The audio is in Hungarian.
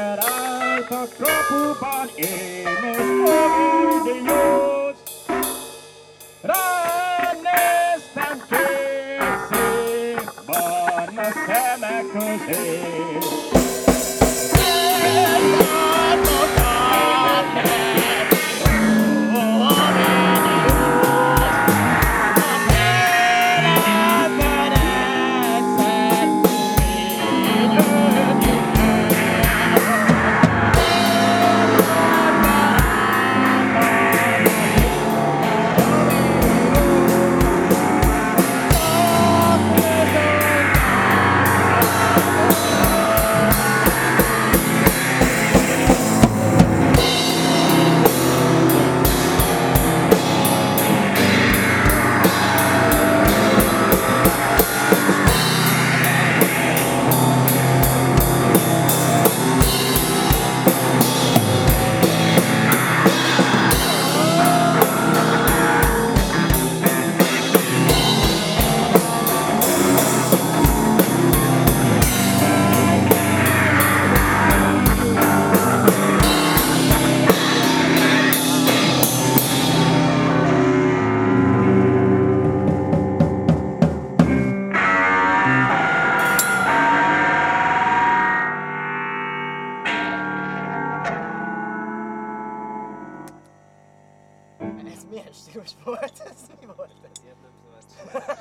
ember állt a kapuban, én és Ovidius. Rád néztem két szép barna szemek közé, There's too much more. There's too much. Yep, too much.